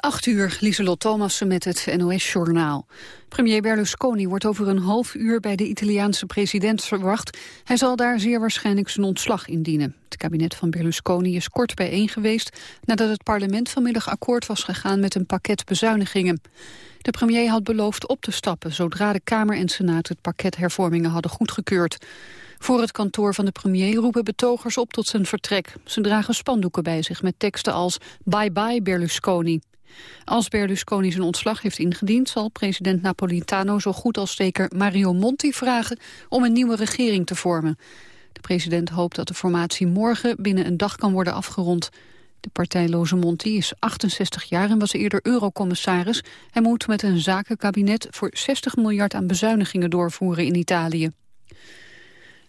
8 uur, Lieselot Thomassen met het NOS-journaal. Premier Berlusconi wordt over een half uur bij de Italiaanse president verwacht. Hij zal daar zeer waarschijnlijk zijn ontslag indienen. Het kabinet van Berlusconi is kort bijeen geweest... nadat het parlement vanmiddag akkoord was gegaan met een pakket bezuinigingen. De premier had beloofd op te stappen... zodra de Kamer en Senaat het pakket hervormingen hadden goedgekeurd. Voor het kantoor van de premier roepen betogers op tot zijn vertrek. Ze dragen spandoeken bij zich met teksten als Bye bye Berlusconi. Als Berlusconi zijn ontslag heeft ingediend... zal president Napolitano zo goed als zeker Mario Monti vragen... om een nieuwe regering te vormen. De president hoopt dat de formatie morgen binnen een dag kan worden afgerond. De partijloze Monti is 68 jaar en was eerder eurocommissaris. Hij moet met een zakenkabinet voor 60 miljard aan bezuinigingen doorvoeren in Italië.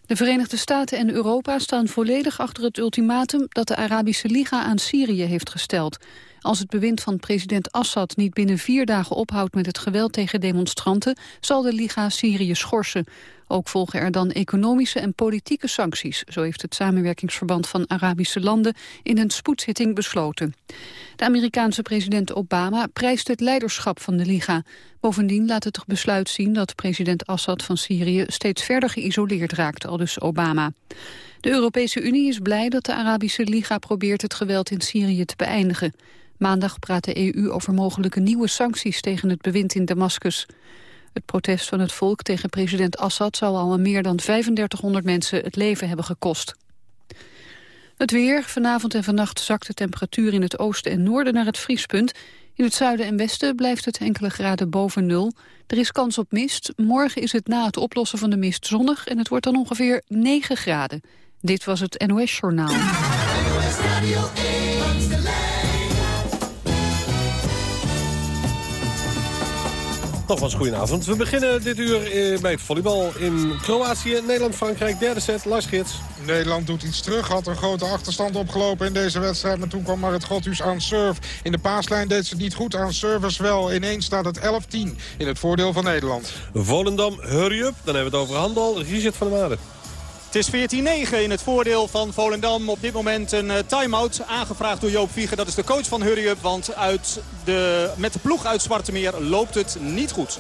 De Verenigde Staten en Europa staan volledig achter het ultimatum dat de Arabische Liga aan Syrië heeft gesteld. Als het bewind van president Assad niet binnen vier dagen ophoudt met het geweld tegen demonstranten, zal de Liga Syrië schorsen. Ook volgen er dan economische en politieke sancties, zo heeft het samenwerkingsverband van Arabische landen in een spoedzitting besloten. De Amerikaanse president Obama prijst het leiderschap van de Liga. Bovendien laat het besluit zien dat president Assad van Syrië steeds verder geïsoleerd raakt, aldus Obama. De Europese Unie is blij dat de Arabische Liga probeert het geweld in Syrië te beëindigen. Maandag praat de EU over mogelijke nieuwe sancties tegen het bewind in Damascus. Het protest van het volk tegen president Assad zou al meer dan 3500 mensen het leven hebben gekost. Het weer. Vanavond en vannacht zakt de temperatuur in het oosten en noorden naar het vriespunt. In het zuiden en westen blijft het enkele graden boven nul. Er is kans op mist. Morgen is het na het oplossen van de mist zonnig en het wordt dan ongeveer 9 graden. Dit was het NOS Journaal. Nogmaals, goedenavond. We beginnen dit uur eh, bij het volleybal in Kroatië. Nederland-Frankrijk, derde set. Lars Geerts. Nederland doet iets terug. Had een grote achterstand opgelopen in deze wedstrijd. Maar toen kwam Marit Godhuis aan surf. In de paaslijn deed ze het niet goed. Aan service wel. Ineens staat het 11-10 in het voordeel van Nederland. Volendam, hurry up. Dan hebben we het over handbal. Richard van der Made. Het is 14-9 in het voordeel van Volendam. Op dit moment een uh, time-out aangevraagd door Joop Vieger. Dat is de coach van Hurry Up, want uit de, met de ploeg uit Zwartemeer loopt het niet goed.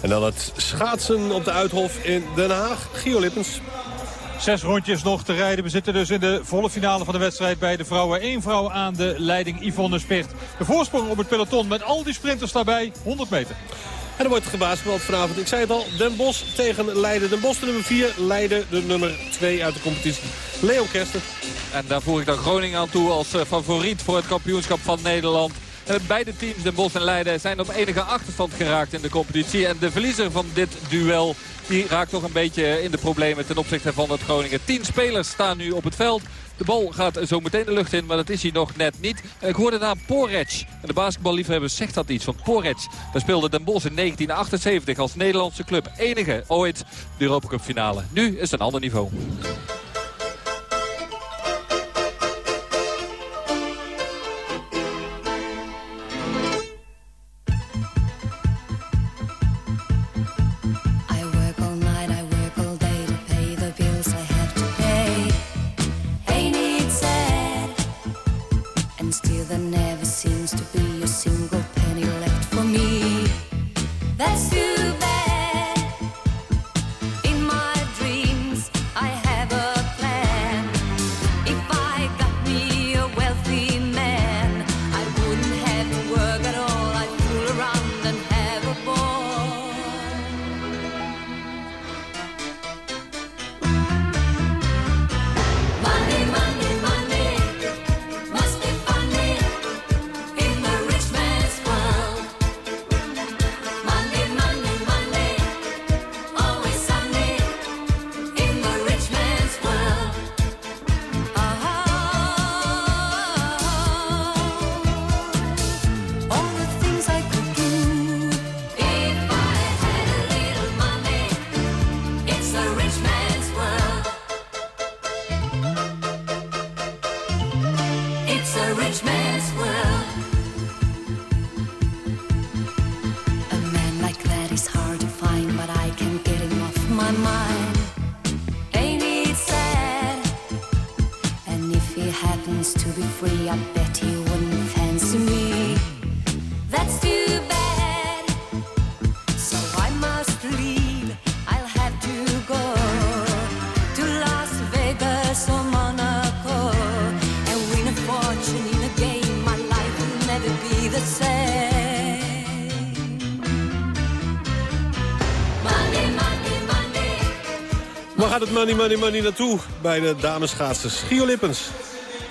En dan het schaatsen op de Uithof in Den Haag. Gio Lippens. Zes rondjes nog te rijden. We zitten dus in de volle finale van de wedstrijd bij de vrouwen. Eén vrouw aan de leiding, Yvonne Spicht. De voorsprong op het peloton met al die sprinters daarbij, 100 meter. En er wordt gebasketbald vanavond. Ik zei het al, Den Bosch tegen Leiden. Den Bosch de nummer 4, Leiden de nummer 2 uit de competitie. Leo Kester. En daar voer ik dan Groningen aan toe als eh, favoriet voor het kampioenschap van Nederland. Beide teams, Den Bosch en Leiden, zijn op enige achterstand geraakt in de competitie. En de verliezer van dit duel die raakt toch een beetje in de problemen ten opzichte van het Groningen. Tien spelers staan nu op het veld. De bal gaat zo meteen de lucht in, maar dat is hij nog net niet. Ik hoorde de naam Porec. En de basketballiefhebbers zegt dat iets van Porec. Daar speelde Den Bosch in 1978 als Nederlandse club. Enige ooit de Europa Cup finale. Nu is het een ander niveau. Happens to be het money, money, money naartoe bij de damesschaatsers? Gio Lippens.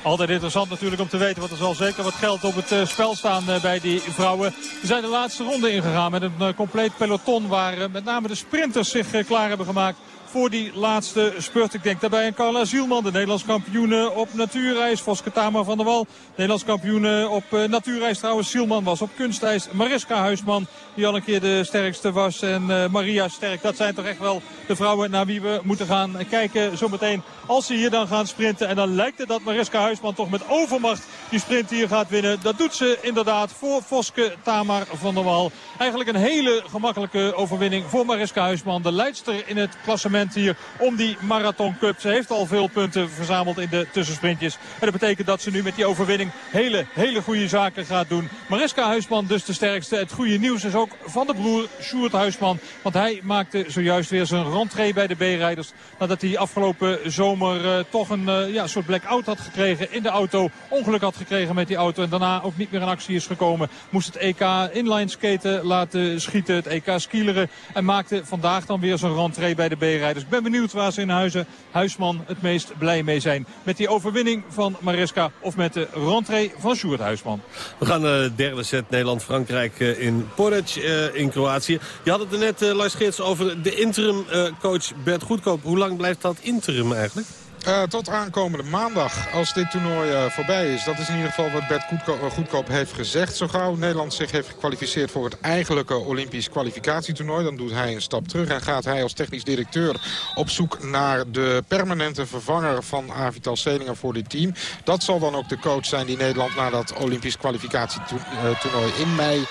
Altijd interessant natuurlijk om te weten, want er zal zeker wat geld op het eh, spel staan eh, bij die vrouwen. We zijn de laatste ronde ingegaan met een eh, compleet peloton waar met name de sprinters zich klaar hebben gemaakt voor die laatste spurt. Ik denk daarbij aan Carla Zielman, de Nederlands kampioene op natuurreis. Voske Tamer van der Wal, Nederlands kampioene op uh, natuurreis trouwens. Zielman was op kunstijs. Mariska Huisman, die al een keer de sterkste was. En uh, Maria Sterk, dat zijn toch echt wel de vrouwen naar wie we moeten gaan kijken zometeen. Als ze hier dan gaan sprinten. En dan lijkt het dat Mariska Huisman toch met overmacht die sprint hier gaat winnen. Dat doet ze inderdaad voor Voske Tamar van der Wal. Eigenlijk een hele gemakkelijke overwinning voor Mariska Huisman. De leidster in het klassement hier om die Marathon Cup. Ze heeft al veel punten verzameld in de tussensprintjes. En dat betekent dat ze nu met die overwinning hele, hele goede zaken gaat doen. Mariska Huisman dus de sterkste. Het goede nieuws is ook van de broer Sjoerd Huisman. Want hij maakte zojuist weer zijn rentree bij de B-rijders. Nadat hij afgelopen zomer uh, toch een uh, ja, soort blackout had gekregen in de auto. Ongeluk had gekregen met die auto. En daarna ook niet meer in actie is gekomen. Moest het EK inline skaten laten schieten. Het EK skileren. En maakte vandaag dan weer zijn rentree bij de B-rijders. Dus ik ben benieuwd waar ze in Huizen, Huisman het meest blij mee zijn. Met die overwinning van Mariska of met de rentree van Sjoerd Huisman. We gaan de derde set Nederland-Frankrijk eh, in Porec uh, in Kroatië. Je had het er net, Lars Geerts, over de interim coach Bert Goedkoop. Hoe lang blijft dat interim eigenlijk? Uh, tot aankomende maandag, als dit toernooi uh, voorbij is. Dat is in ieder geval wat Bert uh, Goedkoop heeft gezegd. Zo gauw Nederland zich heeft gekwalificeerd voor het eigenlijke Olympisch kwalificatietoernooi... dan doet hij een stap terug en gaat hij als technisch directeur op zoek naar de permanente vervanger van Avital Seninger voor dit team. Dat zal dan ook de coach zijn die Nederland naar dat Olympisch kwalificatietoernooi in mei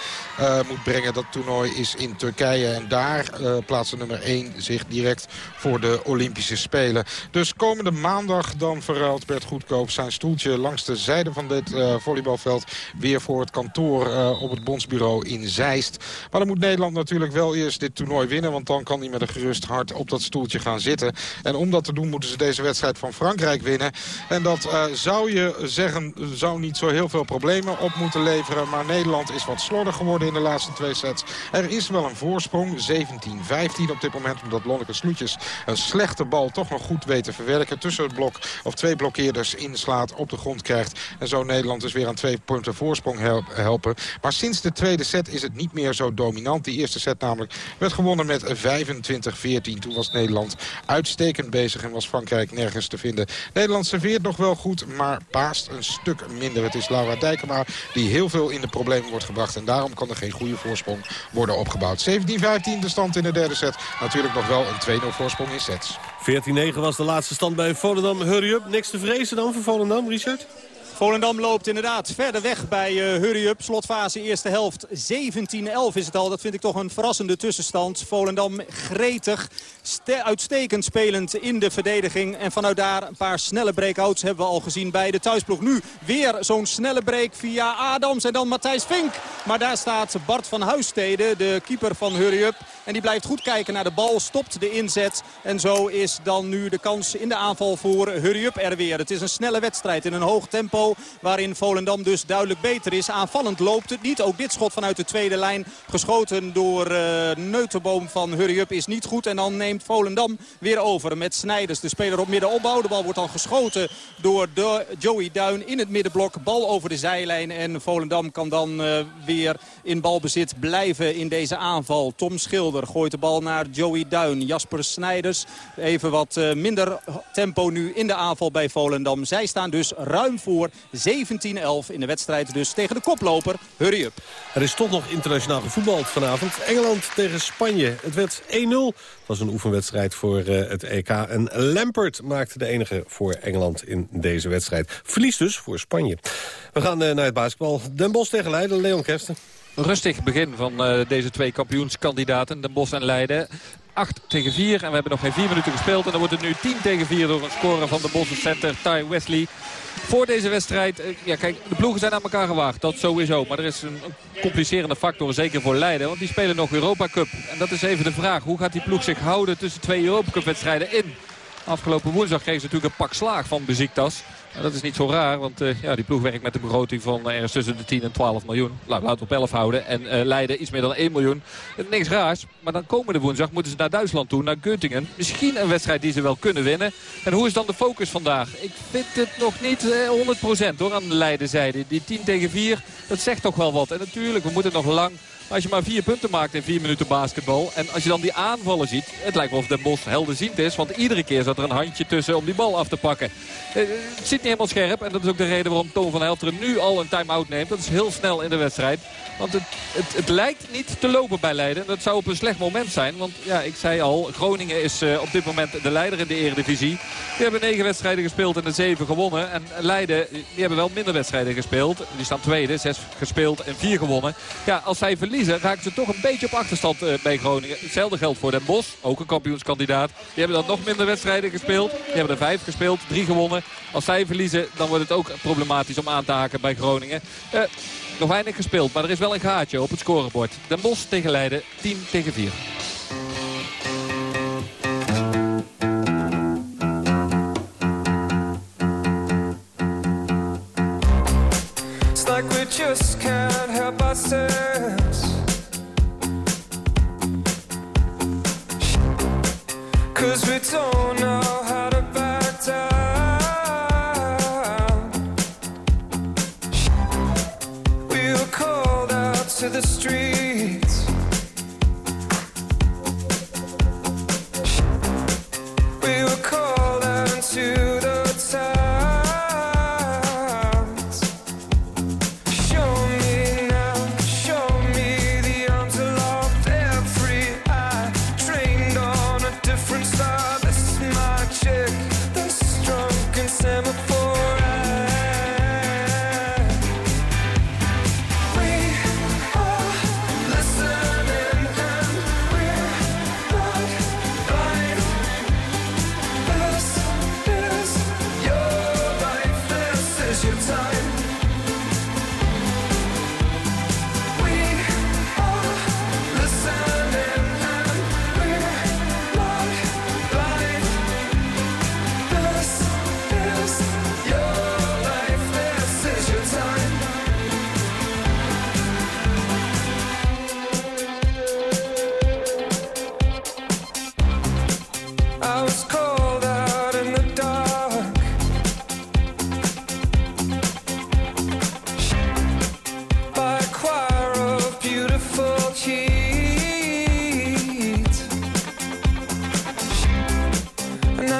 moet brengen. Dat toernooi is in Turkije en daar plaatsen nummer 1 zich direct voor de Olympische Spelen. Dus komende maandag dan verruilt Bert Goedkoop zijn stoeltje langs de zijde van dit uh, volleybalveld. Weer voor het kantoor uh, op het bondsbureau in Zeist. Maar dan moet Nederland natuurlijk wel eerst dit toernooi winnen. Want dan kan hij met een gerust hart op dat stoeltje gaan zitten. En om dat te doen moeten ze deze wedstrijd van Frankrijk winnen. En dat uh, zou je zeggen, zou niet zo heel veel problemen op moeten leveren. Maar Nederland is wat slordig geworden in de laatste twee sets. Er is wel een voorsprong, 17-15 op dit moment. Omdat Lonneke Sloetjes een slechte bal toch nog goed weet te verwerken tussen het blok of twee blokkeerders inslaat, op de grond krijgt. En zo Nederland dus weer aan twee punten voorsprong helpen. Maar sinds de tweede set is het niet meer zo dominant. Die eerste set namelijk werd gewonnen met 25-14. Toen was Nederland uitstekend bezig en was Frankrijk nergens te vinden. Nederland serveert nog wel goed, maar paast een stuk minder. Het is Laura Dijkema die heel veel in de problemen wordt gebracht. En daarom kan er geen goede voorsprong worden opgebouwd. 17-15 de stand in de derde set. Natuurlijk nog wel een 2-0 voorsprong in sets. 14-9 was de laatste stand bij Volendam. Hurry up, niks te vrezen dan voor Volendam, Richard? Volendam loopt inderdaad verder weg bij uh, Hurry Up. Slotfase eerste helft 17-11 is het al. Dat vind ik toch een verrassende tussenstand. Volendam gretig, uitstekend spelend in de verdediging. En vanuit daar een paar snelle breakouts hebben we al gezien bij de thuisploeg. Nu weer zo'n snelle break via Adams en dan Matthijs Vink. Maar daar staat Bart van Huisstede, de keeper van Hurry Up. En die blijft goed kijken naar de bal, stopt de inzet. En zo is dan nu de kans in de aanval voor Hurry Up er weer. Het is een snelle wedstrijd in een hoog tempo. Waarin Volendam dus duidelijk beter is. Aanvallend loopt het niet. Ook dit schot vanuit de tweede lijn geschoten door uh, Neutenboom van Hurry Up is niet goed. En dan neemt Volendam weer over met Snijders. De speler op middenopbouw. De bal wordt dan geschoten door de Joey Duin in het middenblok. Bal over de zijlijn. En Volendam kan dan uh, weer in balbezit blijven in deze aanval. Tom Schilder gooit de bal naar Joey Duin. Jasper Snijders even wat uh, minder tempo nu in de aanval bij Volendam. Zij staan dus ruim voor 17-11 in de wedstrijd dus tegen de koploper. Hurry up. Er is toch nog internationaal gevoetbald vanavond. Engeland tegen Spanje. Het werd 1-0. Het was een oefenwedstrijd voor uh, het EK. En Lampert maakte de enige voor Engeland in deze wedstrijd. Verlies dus voor Spanje. We gaan uh, naar het basketbal. Den Bosch tegen Leiden. Leon Kersten rustig begin van uh, deze twee kampioenskandidaten, Den Bosch en Leiden. 8 tegen 4 en we hebben nog geen 4 minuten gespeeld. En dan wordt het nu 10 tegen 4 door een score van de Bosse center Ty Wesley. Voor deze wedstrijd, ja kijk, de ploegen zijn aan elkaar gewaagd. Dat sowieso. Maar er is een, een complicerende factor, zeker voor Leiden. Want die spelen nog Europa Cup. En dat is even de vraag. Hoe gaat die ploeg zich houden tussen twee Europa Cup wedstrijden in? Afgelopen woensdag kregen ze natuurlijk een pak slaag van Beziktas. En dat is niet zo raar, want eh, ja, die ploeg werkt met een begroting van ergens tussen de 10 en 12 miljoen. Nou, laten we op 11 houden. En eh, Leiden iets meer dan 1 miljoen. Eh, Niks raars, maar dan komende woensdag moeten ze naar Duitsland toe, naar Göttingen. Misschien een wedstrijd die ze wel kunnen winnen. En hoe is dan de focus vandaag? Ik vind het nog niet eh, 100% hoor aan de Leidenzijde. Die 10 tegen 4, dat zegt toch wel wat. En natuurlijk, we moeten nog lang als je maar vier punten maakt in vier minuten basketbal. En als je dan die aanvallen ziet. Het lijkt wel of Den Bosch helderziend is. Want iedere keer zat er een handje tussen om die bal af te pakken. Eh, Het zit niet helemaal scherp. En dat is ook de reden waarom Toon van Helteren nu al een time-out neemt. Dat is heel snel in de wedstrijd. Want het, het, het lijkt niet te lopen bij Leiden. Dat zou op een slecht moment zijn. Want ja, ik zei al, Groningen is eh, op dit moment de leider in de eredivisie. Die hebben negen wedstrijden gespeeld en de zeven gewonnen. En Leiden, die hebben wel minder wedstrijden gespeeld. Die staan tweede, zes gespeeld en vier gewonnen. Ja, als zij verliezen raken ze toch een beetje op achterstand eh, bij Groningen. Hetzelfde geldt voor Den Bosch, ook een kampioenskandidaat. Die hebben dan nog minder wedstrijden gespeeld. Die hebben er vijf gespeeld, drie gewonnen. Als zij verliezen, dan wordt het ook problematisch om aan te haken bij Groningen. Eh, nog weinig gespeeld, maar er is wel een gaatje op het scorebord. Den Bosch tegen Leiden, 10 tegen 4.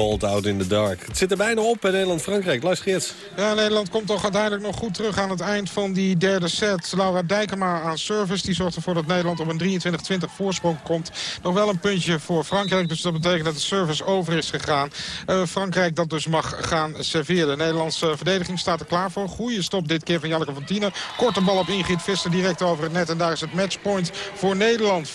Cold Out in the Dark. Het zit er bijna op bij Nederland-Frankrijk. Lars Geerts. Ja, Nederland komt toch uiteindelijk nog goed terug aan het eind van die derde set. Laura Dijkema aan service. Die zorgt ervoor dat Nederland op een 23-20 voorsprong komt. Nog wel een puntje voor Frankrijk. Dus dat betekent dat de service over is gegaan. Eh, Frankrijk dat dus mag gaan serveren. De Nederlandse verdediging staat er klaar voor. Goeie stop dit keer van Janneke van Tienen. Korte bal op Ingrid Visser direct over het net. En daar is het matchpoint voor Nederland. 24-20.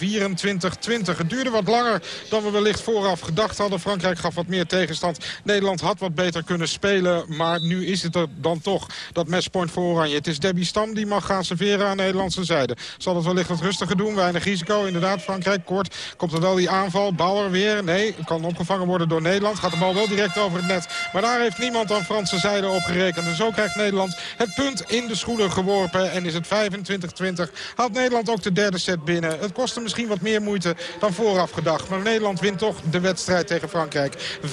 Het duurde wat langer dan we wellicht vooraf gedacht hadden. Frankrijk gaf wat meer tegenstand. Nederland had wat beter kunnen spelen. Maar nu is het er dan toch dat matchpoint voor Oranje. Het is Debbie Stam die mag gaan serveren aan de Nederlandse zijde. Zal het wellicht wat rustiger doen. Weinig risico. Inderdaad, Frankrijk kort. Komt er wel die aanval. Bauer weer. Nee, kan opgevangen worden door Nederland. Gaat de bal wel direct over het net. Maar daar heeft niemand aan Franse zijde op gerekend. En zo krijgt Nederland het punt in de schoenen geworpen. En is het 25-20. Haalt Nederland ook de derde set binnen. Het kostte misschien wat meer moeite dan vooraf gedacht. Maar Nederland wint toch de wedstrijd tegen Frankrijk. 25-20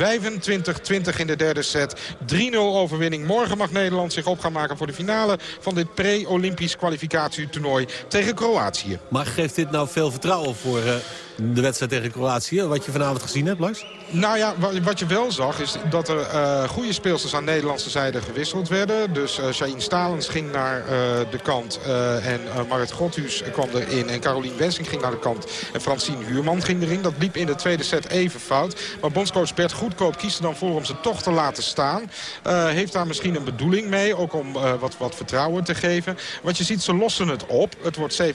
in de derde set. 3-0 overwinning. Morgen mag Nederland zich op gaan maken voor de finale van dit pre-Olympisch kwalificatietoernooi tegen Kroatië. Maar geeft dit nou veel vertrouwen voor eh, de wedstrijd tegen Kroatië? Wat je vanavond gezien hebt, Lars? Nou ja, wa- wat je wel zag is dat er eh, goede speelsters aan de Nederlandse zijde gewisseld werden. Dus Shahin Stalens ging naar eh, de kant en Marit Godhuus kwam erin. En Carolien Wensing ging naar de kant en Francine Huurman ging erin. Dat liep in de tweede set even fout. Maar bondscoach Bert Goedkoop kiest er dan voor om ze toch te laten staan. Heeft daar misschien een bedoeling mee, ook om wat, wat vertrouwen te geven. Want je ziet, ze lossen het op. Het wordt 27-25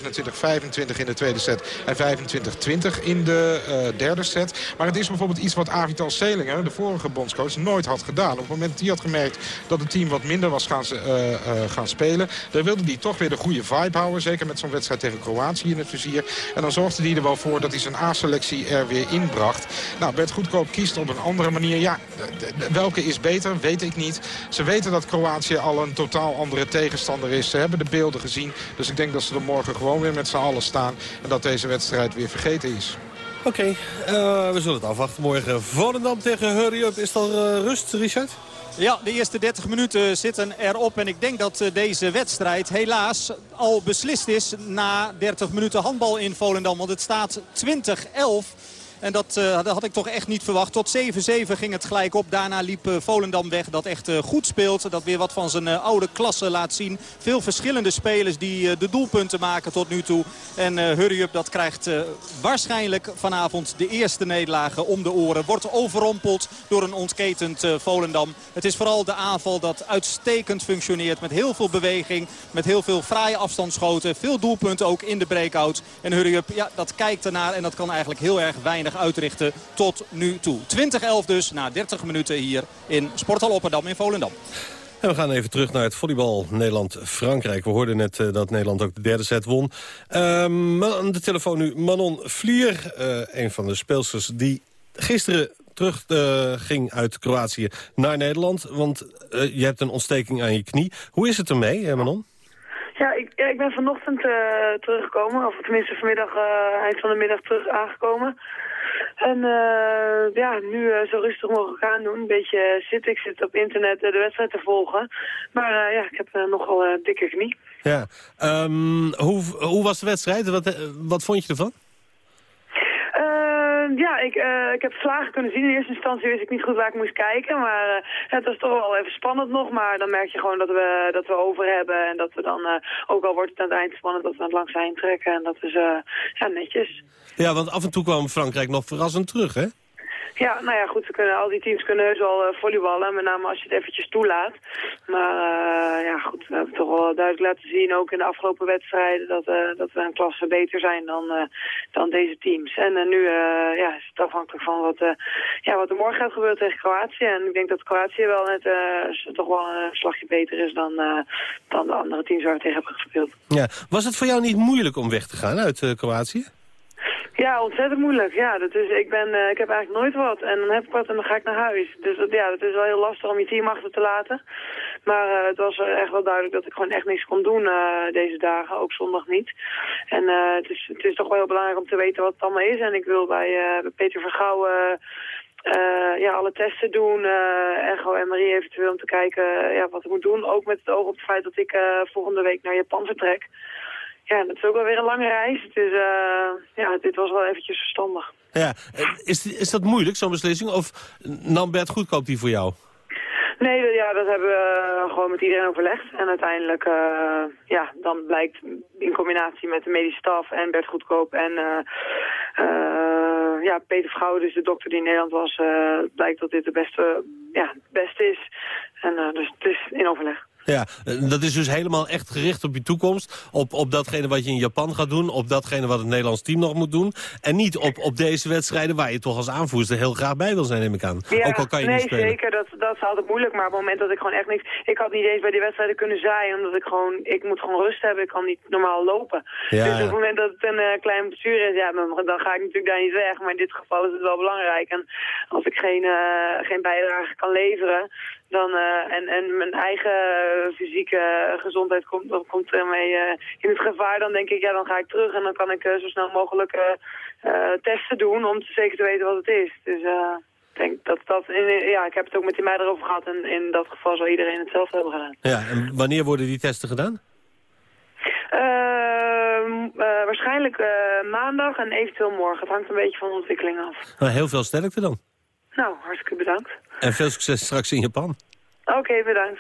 in de tweede set en 25-20 in de eh, derde set. Maar het is bijvoorbeeld iets wat Avital Selinger, de vorige bondscoach, nooit had gedaan. Op het moment dat hij had gemerkt dat het team wat minder was gaan, uh, uh, gaan spelen... daar wilde hij toch weer de goede vibe houden. Zeker met zo'n wedstrijd tegen Kroatië in het vizier. En dan zorgde hij er wel voor dat hij zijn A-selectie er weer inbracht. Nou, Bert Goedkoop kiest op een andere manier. Ja, welke is beter, weet ik niet. Ze weten dat Kroatië al een totaal andere tegenstander is. Ze hebben de beelden gezien. Dus ik denk dat ze er morgen gewoon weer met z'n allen staan. En dat deze wedstrijd weer vergeten is. Oké, okay, uh, we zullen het afwachten morgen. Volendam tegen Hurry Up. Is al uh, rust, Richard? Ja, de eerste 30 minuten zitten erop. En ik denk dat eh, deze wedstrijd helaas al beslist is na 30 minuten handbal in Volendam. Want het staat 20-11. En dat, uh, dat, had ik toch echt niet verwacht. Tot 7-7 ging het gelijk op. Daarna liep uh, Volendam weg. Dat echt uh, goed speelt. Dat weer wat van zijn oude klasse laat zien. Veel verschillende spelers die de doelpunten maken tot nu toe. En Hurry Up dat krijgt waarschijnlijk vanavond de eerste nederlagen om de oren. Wordt overrompeld door een ontketend Volendam. Het is vooral de aanval dat uitstekend functioneert. Met heel veel beweging. Met heel veel fraaie afstandsschoten. Veel doelpunten ook in de breakout. En Hurry Up, ja, dat kijkt ernaar. En dat kan eigenlijk heel erg weinig uitrichten tot nu toe. 20-11 dus na 30 minuten hier in Sporthal Opperdam in Volendam. En we gaan even terug naar het volleybal Nederland-Frankrijk. We hoorden net uh, dat Nederland ook de derde set won. Uh, aan de telefoon nu Manon Vlier, uh, een van de speelsters die gisteren terug uh, ging uit Kroatië naar Nederland. Want je hebt een ontsteking aan je knie. Hoe is het ermee, Manon? Ja, ik, ja, ik ben vanochtend teruggekomen. Of tenminste vanmiddag, eind van de middag terug aangekomen. En uh, ja, nu uh, zo rustig mogelijk aan doen. Een beetje zitten. Ik zit op internet de wedstrijd te volgen. Maar ja, ik heb nogal dikke knie. Ja. Um, hoe, hoe was de wedstrijd? Wat, wat vond je ervan? Ja, ik, uh, ik heb slagen kunnen zien. In eerste instantie wist ik niet goed waar ik moest kijken. Maar uh, het was toch wel even spannend nog. Maar dan merk je gewoon dat we, dat we over hebben. En dat we dan, uh, ook al wordt het aan het eind spannend, dat we het langs heen trekken. En dat is ja, netjes. Ja, want af en toe kwam Frankrijk nog verrassend terug, hè? Ja, nou ja, goed, ze kunnen, al die teams kunnen heus wel uh, volleyballen, met name als je het eventjes toelaat. Maar uh, ja, goed, we hebben toch wel duidelijk laten zien, ook in de afgelopen wedstrijden, dat, uh, dat we een klasse beter zijn dan, dan deze teams. En nu ja, is het afhankelijk van wat, ja, wat er morgen gaat gebeuren tegen Kroatië. En ik denk dat Kroatië wel net toch wel een slagje beter is dan, dan de andere teams waar we tegen hebben gespeeld. Ja. Was het voor jou niet moeilijk om weg te gaan uit Kroatië? Ja, ontzettend moeilijk. Ja, dat is, ik, ben, uh, ik heb eigenlijk nooit wat. En dan heb ik wat en dan ga ik naar huis. Dus ja, dat is wel heel lastig om je team achter te laten. Maar uh, het was echt wel duidelijk dat ik gewoon echt niks kon doen deze dagen. Ook zondag niet. En het, is, het is toch wel heel belangrijk om te weten wat het allemaal is. En ik wil bij, Peter Vergouwen... Ja, alle testen doen, uh, echo en Marie eventueel om te kijken ja, wat ik moet doen. Ook met het oog op het feit dat ik volgende week naar Japan vertrek. Ja, dat is ook wel weer een lange reis. Dus uh, ja, dit was wel eventjes verstandig. Ja, is, is dat moeilijk, zo'n beslissing? Of nam Bert Goedkoop die voor jou? Nee, ja, dat hebben we gewoon met iedereen overlegd. En uiteindelijk, uh, ja, dan blijkt in combinatie met de medische staf en Bert Goedkoop en uh, uh, ja, Peter Vrouwen, dus de dokter die in Nederland was, blijkt dat dit de beste, ja, beste is. En dus het is in overleg. Ja, dat is dus helemaal echt gericht op je toekomst. Op, op datgene wat je in Japan gaat doen. Op datgene wat het Nederlands team nog moet doen. En niet op, op deze wedstrijden waar je toch als aanvoerster heel graag bij wil zijn, neem ik aan. Ja, Ook al kan je nee, niet spelen. zeker. Dat, dat is altijd moeilijk. Maar op het moment dat ik gewoon echt niks... Ik had niet eens bij die wedstrijden kunnen zijn. Omdat ik gewoon... Ik moet gewoon rust hebben. Ik kan niet normaal lopen. Ja, dus op het moment dat het een uh, klein blessure is... Ja, dan, dan ga ik natuurlijk daar niet weg. Maar in dit geval is het wel belangrijk. En als ik geen, uh, geen bijdrage kan leveren dan, uh, en, en mijn eigen fysieke gezondheid komt, komt ermee uh, in het gevaar, dan denk ik, ja, dan ga ik terug en dan kan ik uh, zo snel mogelijk testen doen om zeker te weten wat het is. Dus ik denk dat dat, in, ja, ik heb het ook met die meiden erover gehad en in dat geval zal iedereen hetzelfde hebben gedaan. Ja, en wanneer worden die testen gedaan? Waarschijnlijk maandag en eventueel morgen. Het hangt een beetje van de ontwikkeling af. Nou, heel veel sterkte dan. Nou, hartstikke bedankt. En veel succes straks in Japan. Oké, okay, bedankt.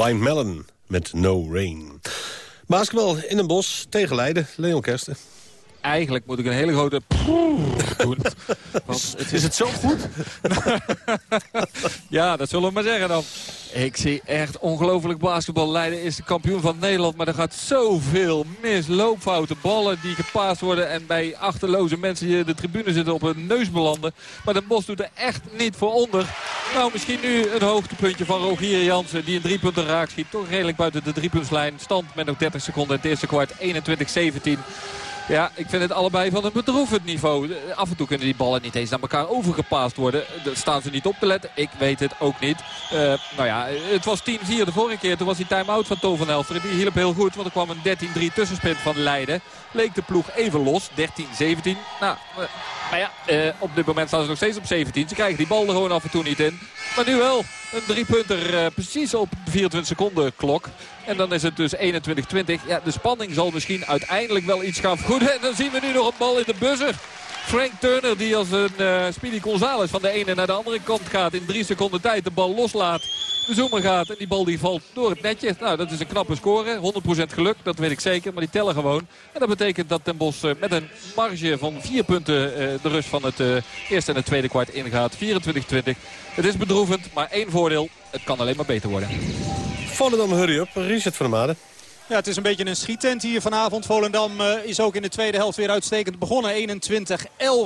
Blind Melon met No Rain. Basketbal in een bos tegen Leiden. Leon Kersten. Eigenlijk moet ik een hele grote doen. Want het Is het zo goed? Ja, dat zullen we maar zeggen dan. Ik zie echt ongelooflijk basketbal. Leiden is de kampioen van Nederland. Maar er gaat zoveel mis. Loopfouten, ballen die gepaast worden. En bij achterloze mensen die de tribune zitten op hun neus belanden. Maar de Bos doet er echt niet voor onder. Nou, misschien nu het hoogtepuntje van Rogier Jansen. Die een driepunten raakt schiet. Toch redelijk buiten de driepuntslijn. Stand met nog 30 seconden het eerste kwart. 21-17. Ja, ik vind het allebei van een bedroevend niveau. Af en toe kunnen die ballen niet eens naar elkaar overgepaast worden. Daar staan ze niet op te letten. Ik weet het ook niet. Eh, nou ja, het was 10-4 de vorige keer. Toen was die time-out van Toon van Helfteren. Die hielp heel goed, want er kwam een 13-3 tussenspin van Leiden. Leek de ploeg even los. 13-17. Nou, eh, maar ja, eh, op dit moment staan ze nog steeds op 17. Ze krijgen die bal er gewoon af en toe niet in. Maar nu wel. Een driepunter uh, precies op de 24 seconden klok. En dan is het dus 21-20. Ja, de spanning zal misschien uiteindelijk wel iets gaan vergoeden. En dan zien we nu nog een bal in de buzzer. Frank Turner die als een uh, Speedy Gonzales van de ene naar de andere kant gaat. In drie seconden tijd de bal loslaat. De zoemer gaat en die bal die valt door het netje. Nou, dat is een knappe score. 100% geluk, dat weet ik zeker. Maar die tellen gewoon. En dat betekent dat Den Bosch uh, met een marge van vier punten uh, de rust van het eerste en het tweede kwart ingaat. 24-20. Het is bedroevend, maar één voordeel. Het kan alleen maar beter worden. Volendam, hurry up. Richard van der Made. Ja, het is een beetje een schiettent hier vanavond. Volendam uh, is ook in de tweede helft weer uitstekend begonnen.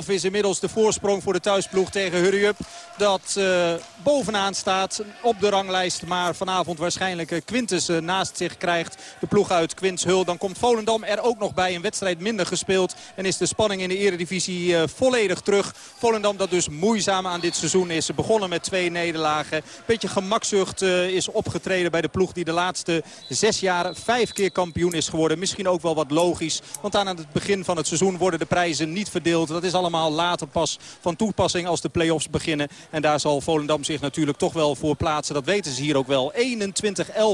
21-11 is inmiddels de voorsprong voor de thuisploeg tegen Hurry Up. Dat uh, bovenaan staat op de ranglijst. Maar vanavond waarschijnlijk uh, Quintus naast zich krijgt. De ploeg uit Quinshul. Dan komt Volendam er ook nog bij. Een wedstrijd minder gespeeld. En is de spanning in de eredivisie volledig terug. Volendam dat dus moeizaam aan dit seizoen is. Begonnen met twee nederlagen. Beetje gemakzucht is opgetreden bij de ploeg die de laatste zes jaar vijf keer kampioen is geworden. Misschien ook wel wat logisch. Want aan het begin van het seizoen worden de prijzen niet verdeeld. Dat is allemaal later pas van toepassing als de play-offs beginnen. En daar zal Volendam zich natuurlijk toch wel voor plaatsen. Dat weten ze hier ook wel.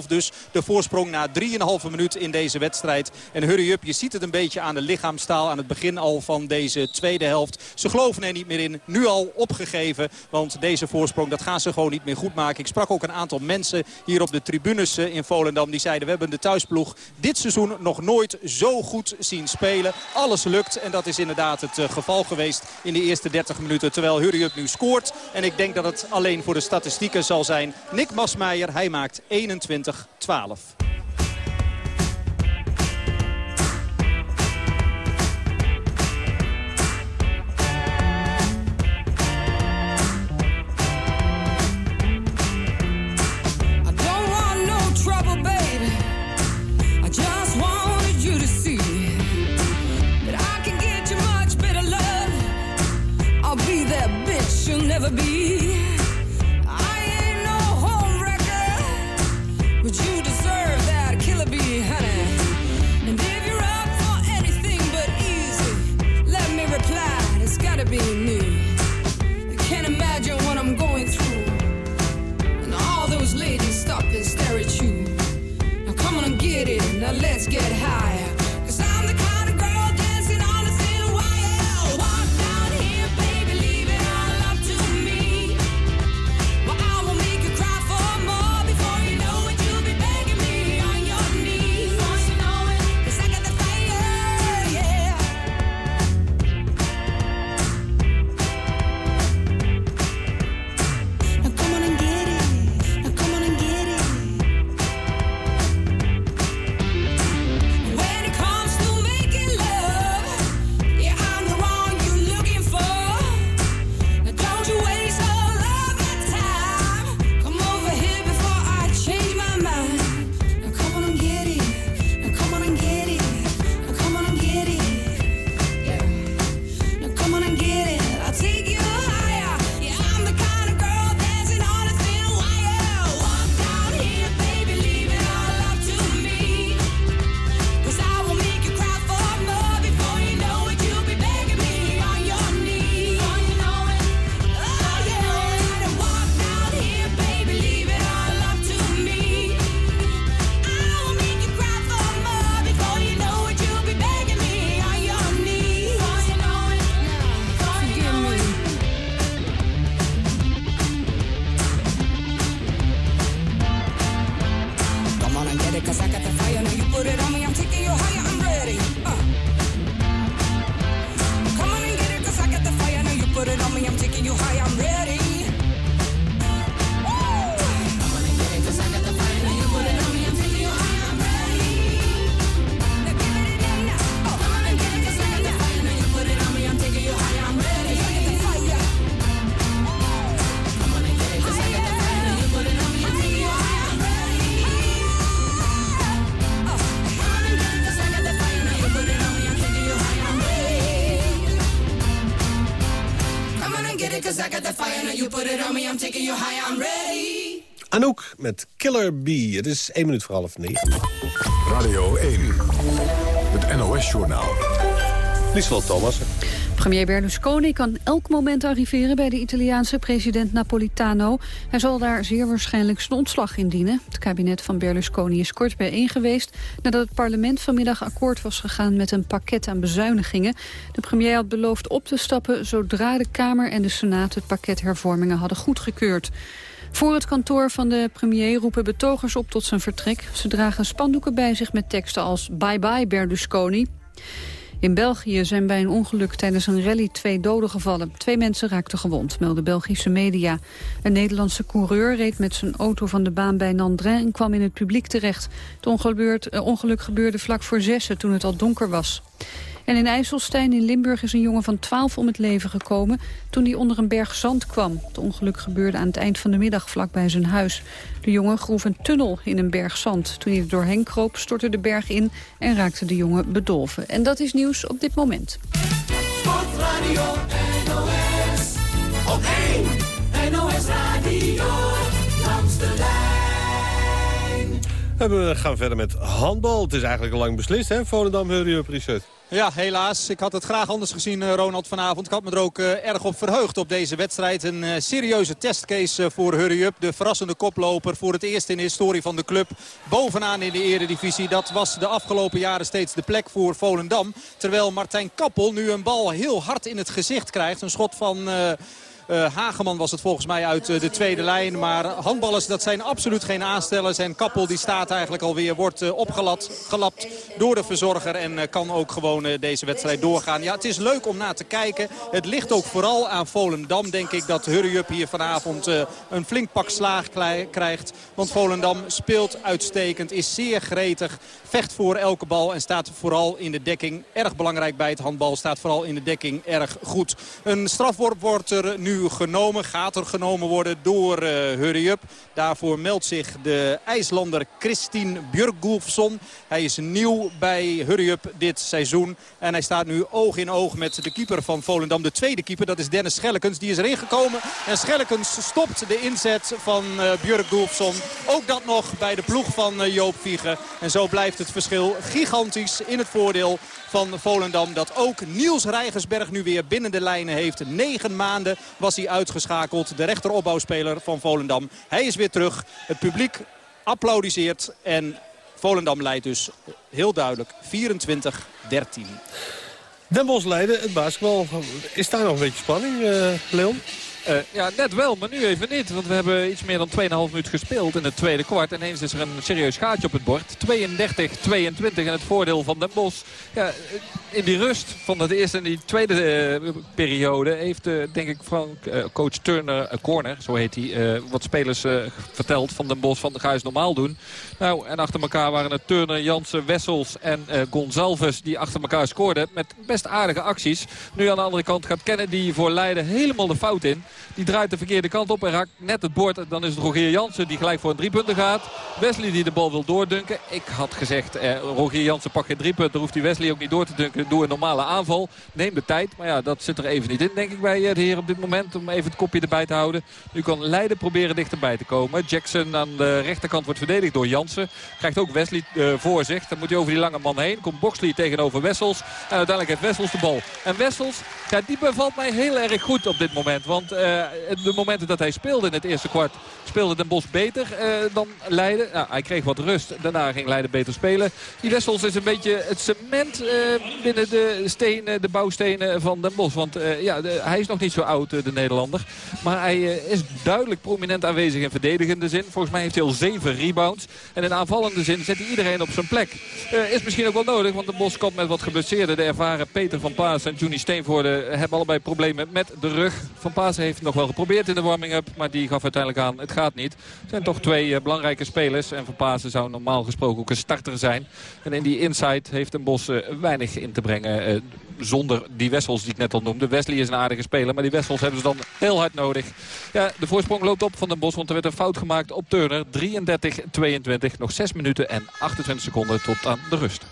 21-11 dus. De voorsprong na 3,5 minuut in deze wedstrijd. En hurry up, je ziet het een beetje aan de lichaamstaal aan het begin al van deze tweede helft. Ze geloven er niet meer in. Nu al opgegeven. Want deze voorsprong, dat gaan ze gewoon niet meer goed maken. Ik sprak ook een aantal mensen hier op de tribunes in Volendam. Die zeiden, we hebben de thuisploeg dit seizoen nog nooit zo goed zien spelen. Alles lukt en dat is inderdaad het uh, geval geweest in de eerste 30 minuten. Terwijl Hurry Up nu scoort. En ik denk dat het alleen voor de statistieken zal zijn. Nick Masmeijer, hij maakt 21-12. Killer Bee. Het is één minuut voor half negen. Radio 1, het NOS-journaal. Liesveld Thomas. Premier Berlusconi kan elk moment arriveren bij de Italiaanse president Napolitano. Hij zal daar zeer waarschijnlijk zijn ontslag indienen. Het kabinet van Berlusconi is kort bijeen geweest... nadat het parlement vanmiddag akkoord was gegaan met een pakket aan bezuinigingen. De premier had beloofd op te stappen zodra de Kamer en de Senaat het pakket hervormingen hadden goedgekeurd. Voor het kantoor van de premier roepen betogers op tot zijn vertrek. Ze dragen spandoeken bij zich met teksten als bye bye Berlusconi. In België zijn bij een ongeluk tijdens een rally twee doden gevallen. Twee mensen raakten gewond, melden Belgische media. Een Nederlandse coureur reed met zijn auto van de baan bij Nandrin... en kwam in het publiek terecht. Het ongeluk, eh, ongeluk gebeurde vlak voor zessen toen het al donker was. En in IJsselstein in Limburg is een jongen van 12 om het leven gekomen... toen hij onder een berg zand kwam. Het ongeluk gebeurde aan het eind van de middag vlak bij zijn huis. De jongen groef een tunnel in een berg zand. Toen hij er doorheen kroop, stortte de berg in... en raakte de jongen bedolven. En dat is nieuws op dit moment. Sportradio NOS. Op 1 NOS Radio. We gaan verder met handbal. Het is eigenlijk al lang beslist, hè? Volendam, Hurry Up, Richard. Ja, helaas. Ik had het graag anders gezien, eh, Ronald, vanavond. Ik had me er ook eh, erg op verheugd op deze wedstrijd. Een eh, serieuze testcase voor Hurry Up. De verrassende koploper voor het eerst in de historie van de club. Bovenaan in de eredivisie. Dat was de afgelopen jaren steeds de plek voor Volendam. Terwijl Martijn Kappel nu een bal heel hard in het gezicht krijgt. Een schot van... eh, eh, Hageman was het volgens mij uit eh, de tweede lijn. Maar handballers, dat zijn absoluut geen aanstellers. En Kappel die staat eigenlijk alweer, wordt uh, opgelapt gelapt door de verzorger. En kan ook gewoon deze wedstrijd doorgaan. Ja, het is leuk om naar te kijken. Het ligt ook vooral aan Volendam, denk ik, dat Hurry Up hier vanavond een flink pak slaag krijgt. Want Volendam speelt uitstekend, is zeer gretig. Vecht voor elke bal en staat vooral in de dekking. Erg belangrijk bij het handbal, staat vooral in de dekking erg goed. Een strafworp wordt er nu genomen. Gaat er genomen worden door uh, Hurry Up. Daarvoor meldt zich de IJslander Christine Björgulfsson. Hij is nieuw bij Hurry Up dit seizoen. En hij staat nu oog in oog met de keeper van Volendam. De tweede keeper, dat is Dennis Schellekens. Die is erin gekomen. En Schellekens stopt de inzet van uh, Björgulfsson. Ook dat nog bij de ploeg van uh, Joop Viegen. En zo blijft het verschil gigantisch in het voordeel van Volendam. Dat ook Niels Rijgersberg nu weer binnen de lijnen heeft. Negen maanden was hij uitgeschakeld. De rechteropbouwspeler van Volendam. Hij is weer terug. Het publiek applaudisseert en Volendam leidt dus heel duidelijk 24-13. Den Bosch Leiden, het basketbal. Is daar nog een beetje spanning, eh, Leon? Uh, ja, net wel, maar nu even niet. Want we hebben iets meer dan 2,5 minuut gespeeld in het tweede kwart. En ineens is er een serieus gaatje op het bord. 32-22 en het voordeel van Den Bosch. Ja, in die rust van de eerste en die tweede uh, periode... heeft, denk ik, Frank, coach Turner, Corner, zo heet hij... wat spelers verteld van Den Bosch van eens normaal doen. Nou, en achter elkaar waren het Turner, Jansen, Wessels en Gonzalves... die achter elkaar scoorden met best aardige acties. Nu aan de andere kant gaat Kennedy voor Leiden helemaal de fout in. Die draait de verkeerde kant op en raakt net het bord. Dan is het Rogier Jansen die gelijk voor een driepunten gaat. Wesley die de bal wil doordunken. Ik had gezegd, eh, Rogier Jansen pakt geen driepunten. Dan hoeft die Wesley ook niet door te dunken. Doe een normale aanval. Neem de tijd. Maar ja, dat zit er even niet in, denk ik, bij eh, de heer op dit moment. Om even het kopje erbij te houden. Nu kan Leiden proberen dichterbij te komen. Jackson aan de rechterkant wordt verdedigd door Jansen. Krijgt ook Wesley uh, voor zich. Dan moet hij over die lange man heen. Komt Boxley tegenover Wessels. En uiteindelijk heeft Wessels de bal. En Wessels, ja, die bevalt mij heel erg goed op dit moment. Want... Uh, de momenten dat hij speelde in het eerste kwart speelde Den Bos beter uh, dan Leiden. Nou, hij kreeg wat rust. Daarna ging Leiden beter spelen. Die Wessels is een beetje het cement uh, binnen de, stenen, de bouwstenen van Den Bos. Want ja, hij is nog niet zo oud, de Nederlander. Maar hij is duidelijk prominent aanwezig in verdedigende zin. Volgens mij heeft hij al zeven rebounds. En in aanvallende zin zet hij iedereen op zijn plek. is misschien ook wel nodig, want Den Bos komt met wat geblesseerden. De ervaren Peter van Paas en Juni Steenvoorde hebben allebei problemen met de rug. Van Paas heeft nog wel geprobeerd in de warming-up. Maar die gaf uiteindelijk aan, het gaat niet. Het zijn toch twee uh, belangrijke spelers. En Van Pasen zou normaal gesproken ook een starter zijn. En in die inside heeft een Bos uh, weinig in te brengen. Uh, zonder die Wessels die ik net al noemde. Wesley is een aardige speler, maar die Wessels hebben ze dan heel hard nodig. Ja, de voorsprong loopt op van Den Bos, want er werd een fout gemaakt op Turner. 33-22, nog 6 minuten en 28 seconden tot aan de rust.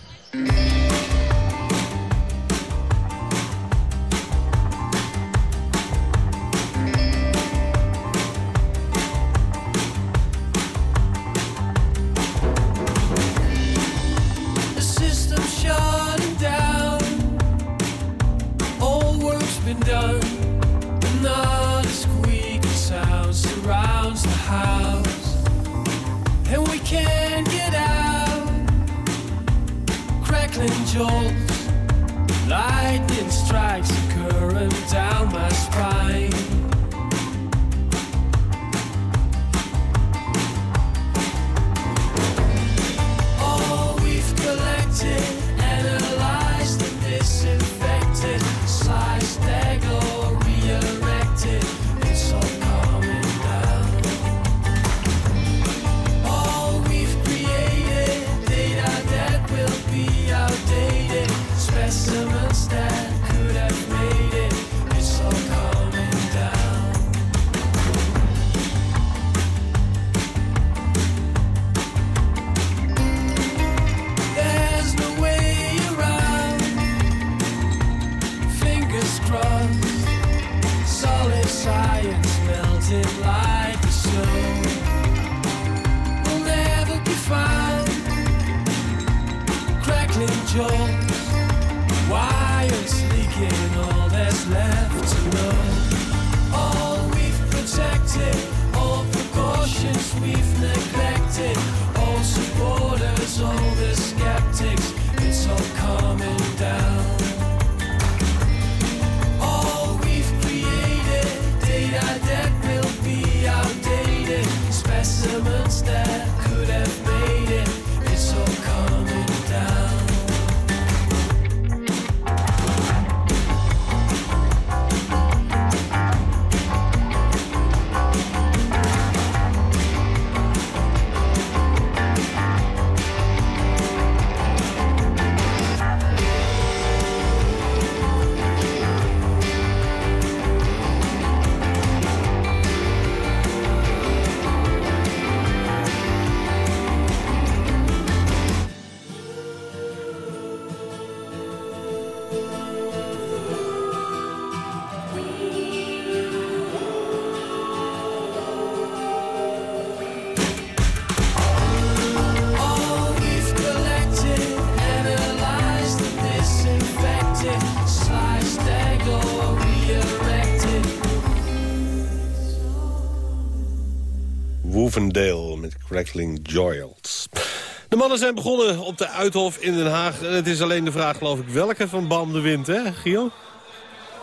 De mannen zijn begonnen op de Uithof in Den Haag. Het is alleen de vraag, geloof ik, welke van Bam de wint, hè, Gio?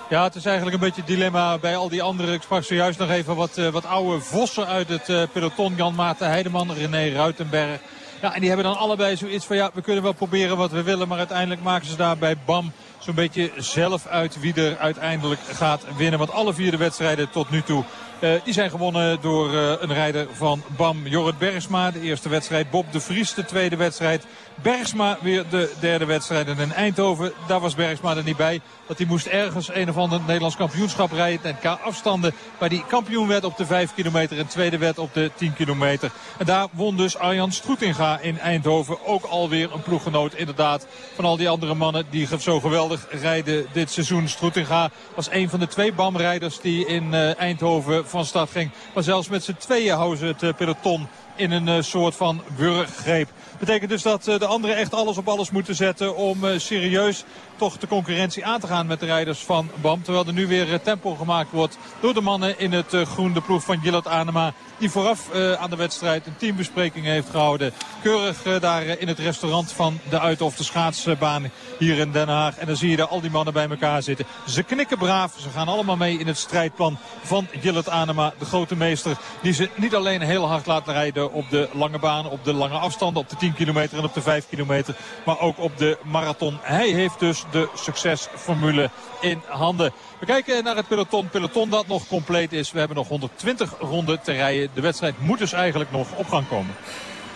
Ja, het is eigenlijk een beetje het dilemma bij al die anderen. Ik sprak zojuist nog even wat, uh, wat oude vossen uit het uh, peloton. Jan Maarten Heideman, René Ruitenberg. Ja, en die hebben dan allebei zoiets van, ja, we kunnen wel proberen wat we willen. Maar uiteindelijk maken ze daar bij BAM zo'n beetje zelf uit wie er uiteindelijk gaat winnen. Want alle vier de wedstrijden tot nu toe uh, die zijn gewonnen door uh, een rijder van BAM, Jorrit Bergsma. De eerste wedstrijd, Bob de Vries de tweede wedstrijd. Bergsma weer de derde wedstrijd. En in Eindhoven, daar was Bergsma er niet bij. Dat hij moest ergens een of ander Nederlands kampioenschap rijden. En K afstanden waar hij kampioen werd op de 5 kilometer. En tweede werd op de 10 kilometer. En daar won dus Arjan Stroetinga in Eindhoven. Ook alweer een ploeggenoot inderdaad van al die andere mannen die zo geweldig rijden dit seizoen. Stroetinga was een van de twee BAM-rijders die in uh, Eindhoven van start ging. Maar zelfs met z'n tweeën houden ze het uh, peloton in een uh, soort van wurggreep. Betekent dus dat uh, de anderen echt alles op alles moeten zetten om uh, serieus toch de concurrentie aan te gaan met de rijders van BAM. Terwijl er nu weer tempo gemaakt wordt door de mannen in het groen. De ploeg van Gillet Anema die vooraf aan de wedstrijd een teambespreking heeft gehouden. Keurig daar in het restaurant van de uit- of de schaatsbaan hier in Den Haag. En dan zie je daar al die mannen bij elkaar zitten. Ze knikken braaf. Ze gaan allemaal mee in het strijdplan van Gillet Anema, de grote meester. Die ze niet alleen heel hard laat rijden op de lange baan, op de lange afstanden, op de 10 kilometer en op de 5 kilometer. Maar ook op de marathon. Hij heeft dus de succesformule in handen. We kijken naar het peloton. Peloton dat nog compleet is. We hebben nog 120 ronden te rijden. De wedstrijd moet dus eigenlijk nog op gang komen.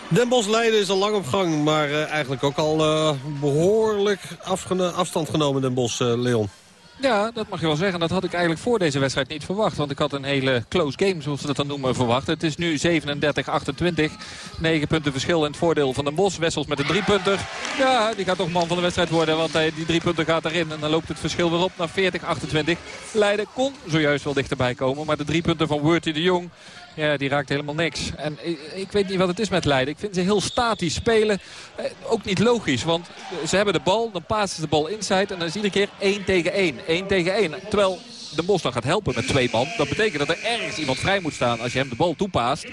Den Bosch Leiden is al lang op gang, maar uh, eigenlijk ook al uh, behoorlijk afstand genomen Den Bosch, uh, Leon. Ja, dat mag je wel zeggen. Dat had ik eigenlijk voor deze wedstrijd niet verwacht. Want ik had een hele close game, zoals ze dat dan noemen, verwacht. Het is nu 37-28. 9 punten verschil in het voordeel van Den Bosch. Wessels met een driepunter. Ja, die gaat toch man van de wedstrijd worden. Want hij, die driepunter gaat erin. En dan loopt het verschil weer op naar 40-28. Leiden kon zojuist wel dichterbij komen. Maar de driepunten van Wurtie de Jong... Ja, die raakt helemaal niks. En ik, weet niet wat het is met Leiden. Ik vind ze heel statisch spelen. Eh, ook niet logisch, want ze hebben de bal. Dan passen ze de bal inside. En dan is iedere keer 1 tegen 1. 1 tegen 1. Terwijl de dan gaat helpen met twee man. Dat betekent dat er ergens iemand vrij moet staan als je hem de bal toepaast.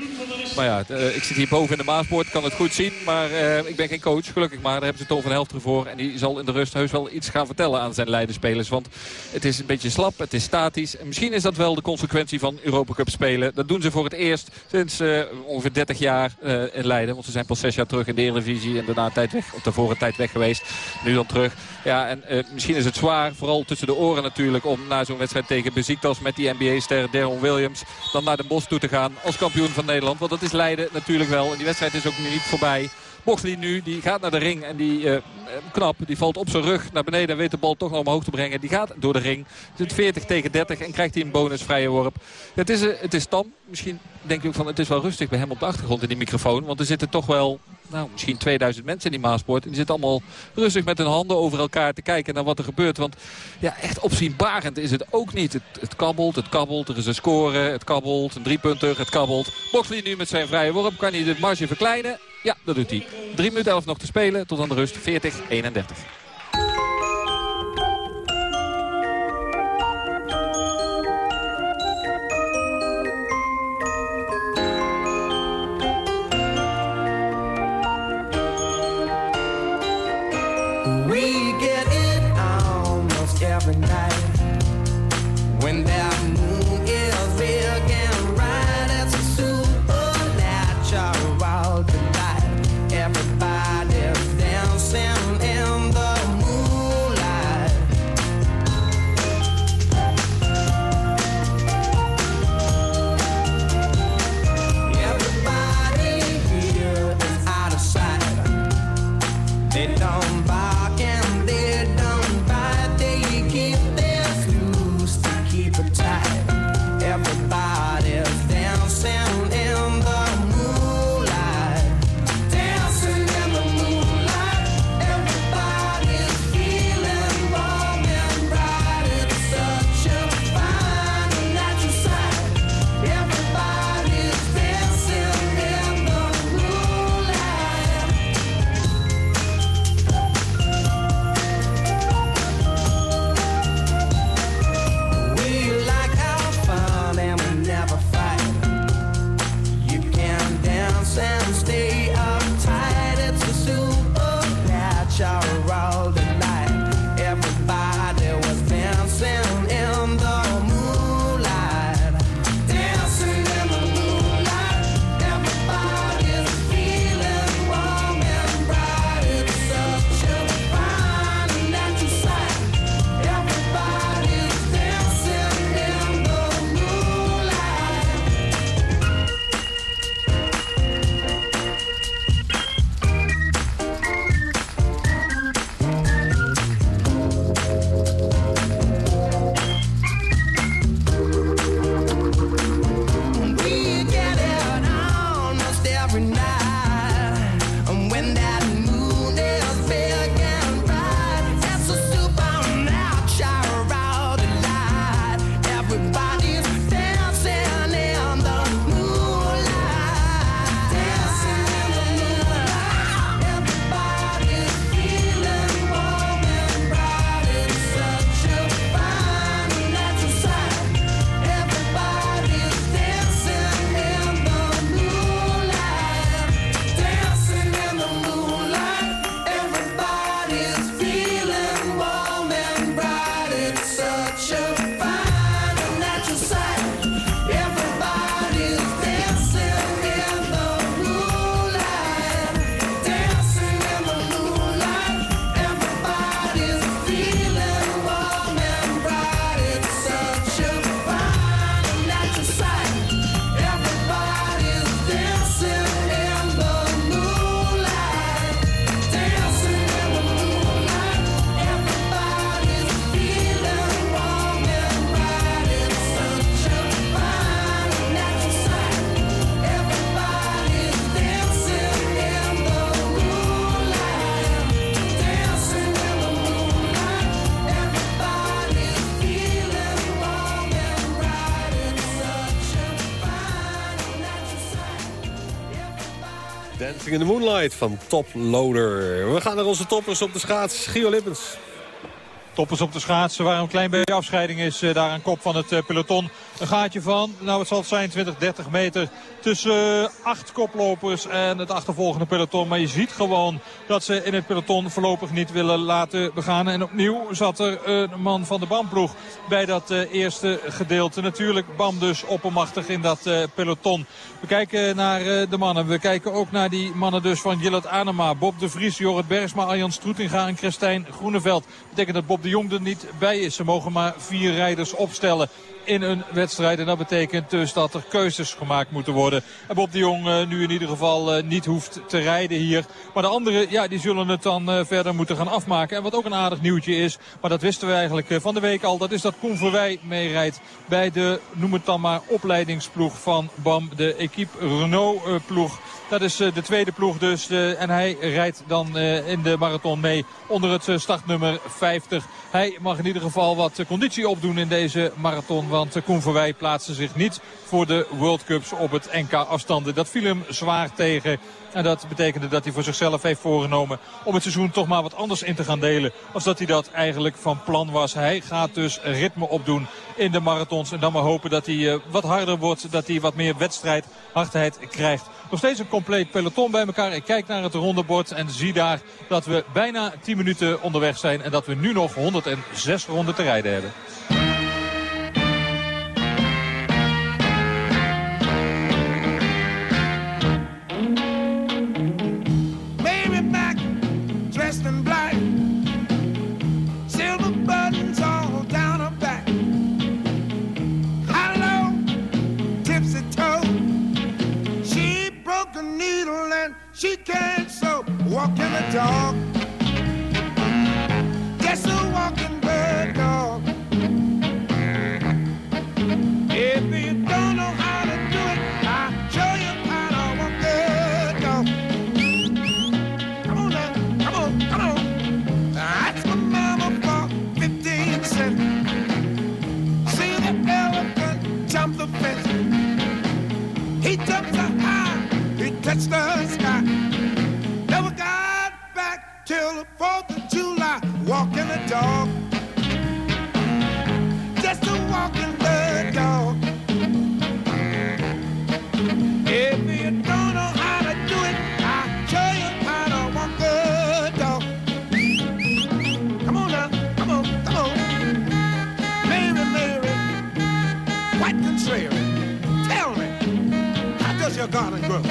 Maar ja, uh, ik zit hier boven in de Maaspoort, kan het goed zien. Maar uh, ik ben geen coach, gelukkig maar. Daar hebben ze Toon van Helft voor. En die zal in de rust heus wel iets gaan vertellen aan zijn leiderspelers. Want het is een beetje slap, het is statisch. En misschien is dat wel de consequentie van Europa Cup spelen. Dat doen ze voor het eerst sinds uh, ongeveer 30 jaar in Leiden. Want ze zijn pas zes jaar terug in de Eredivisie. En daarna een tijd weg, of daarvoor een tijd weg geweest. Nu dan terug. Ja, en misschien is het zwaar, vooral tussen de oren natuurlijk, om na zo'n wedstrijd tegen Beziktas met die NBA-ster Darren Williams dan naar de Bos toe te gaan als kampioen van Nederland. Want dat is Leiden natuurlijk wel. En die wedstrijd is ook niet voorbij. Boxley nu, die gaat naar de ring en die uh, knap, die valt op zijn rug naar beneden en weet de bal toch nog omhoog te brengen. Die gaat door de ring. Het is 40 tegen 30 en krijgt hij een bonus vrije worp. Het is, uh, het is tam. Misschien denk ik van het is wel rustig bij hem op de achtergrond in die microfoon. Want er zitten toch wel nou, misschien 2000 mensen in die Maaspoort. En die zitten allemaal rustig met hun handen over elkaar te kijken naar wat er gebeurt. Want ja, echt opzienbarend is het ook niet. Het, het kabbelt, het kabbelt. Er is een score, het kabbelt. Een driepunter, het kabbelt. Boxley nu met zijn vrije worp. Kan hij de marge verkleinen? Ja, dat doet hij. 3 minuten 11 nog te spelen. Tot aan de rust 40-31. We get it almost every night when that Van Top Loader. We gaan naar onze toppers op de schaats. Gio Lippens. Toppers op de schaatsen waar een klein beetje afscheiding is. eh, daar aan kop van het eh, peloton. Een gaatje van, nou het zal zijn, 20, 30 meter. Tussen eh, acht koplopers en het achtervolgende peloton. Maar je ziet gewoon dat ze in het peloton voorlopig niet willen laten begaan. En opnieuw zat er een man van de BAM-ploeg bij dat eerste gedeelte. Natuurlijk BAM dus oppermachtig in dat peloton. We kijken naar eh, de mannen. We kijken ook naar die mannen dus van Gillet Anema, Bob de Vries, Jorrit Bergsma, Arjan Stroetinga en Christijn Groeneveld. Dat betekent dat Bob de Jong er niet bij is. Ze mogen maar vier rijders opstellen in een wedstrijd. En dat betekent dus dat er keuzes gemaakt moeten worden. En Bob de Jong eh, nu in ieder geval eh, niet hoeft te rijden hier. Maar de anderen, ja, die zullen het dan verder moeten gaan afmaken. En wat ook een aardig nieuwtje is, maar dat wisten we eigenlijk van de week al. Dat is dat Koen Verwij meerijdt bij de, noem het dan maar, opleidingsploeg van BAM. De Equipe Renault eh. Dat is eh, de tweede ploeg dus. eh, en hij rijdt dan eh, in de marathon mee onder het startnummer 50. Hij mag in ieder geval wat conditie opdoen in deze marathon. Want Koen Verwij plaatste zich niet voor de World Cups op het NK afstanden. Dat viel hem zwaar tegen. En dat betekende dat hij voor zichzelf heeft voorgenomen om het seizoen toch maar wat anders in te gaan delen. Als dat hij dat eigenlijk van plan was. Hij gaat dus ritme opdoen in de marathons. En dan maar hopen dat hij wat harder wordt. Dat hij wat meer wedstrijdhardheid krijgt. Nog steeds een compleet peloton bij elkaar. Ik kijk naar het rondebord en zie daar dat we bijna 10 minuten onderweg zijn. En dat we nu nog 106 ronden te rijden hebben. She can't sew. Walking the dog. Just a walking bird dog. If you don't know how to do it, I'll show you how to walk the dog. Come on now, come on, come on. That's my mama for 15 cents. See the elephant jump the fence. He jumped so high, he touched the Walking the dog. Just a walking the dog. If you don't know how to do it, I'll show you how to walk the dog. Come on now, come on, come on. Mary, Mary, white contrary. Tell me, how does your garden grow?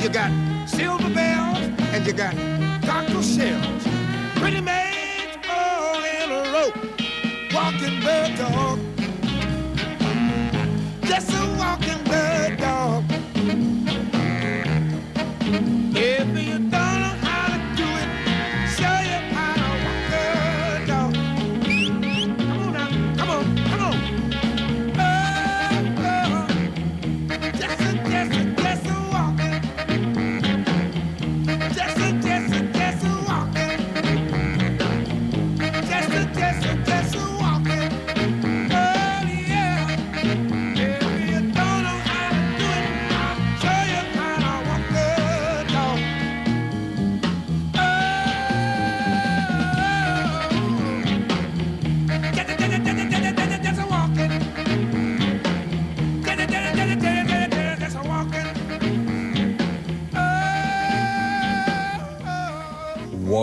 You got silver bells and you got cockle shells. Pretty maids all in a row, walking the dog. Just a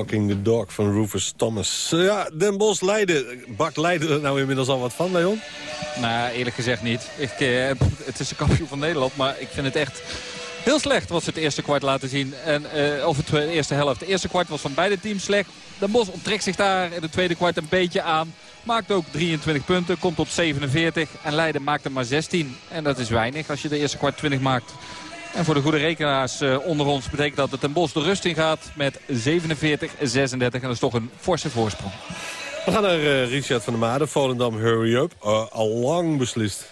Walking the Dog van Rufus Thomas. Eh, Ja, Den Bosch Leiden. Bak Leiden er nou inmiddels al wat van, Leon? Nou, eerlijk gezegd niet. Ik, eh, het is een kampioen van Nederland, maar ik vind het echt heel slecht wat ze het eerste kwart laten zien. En, eh, of het tweede- eerste helft. De eerste kwart was van beide teams slecht. Den Bosch onttrekt zich daar in de tweede kwart een beetje aan. Maakt ook 23 punten, komt op 47. En Leiden maakt er maar 16. En dat is weinig als je de eerste kwart 20 maakt. En voor de goede rekenaars eh, onder ons betekent dat het Den Bosch de rust in gaat met 47-36. En dat is toch een forse voorsprong. We gaan naar eh, Richard van der Made. Volendam Hurry Up. Eh, al lang beslist.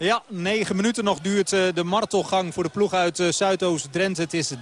Ja, negen minuten nog duurt eh, de martelgang voor de ploeg uit eh, Zuidoost-Drenthe. Het is 30-18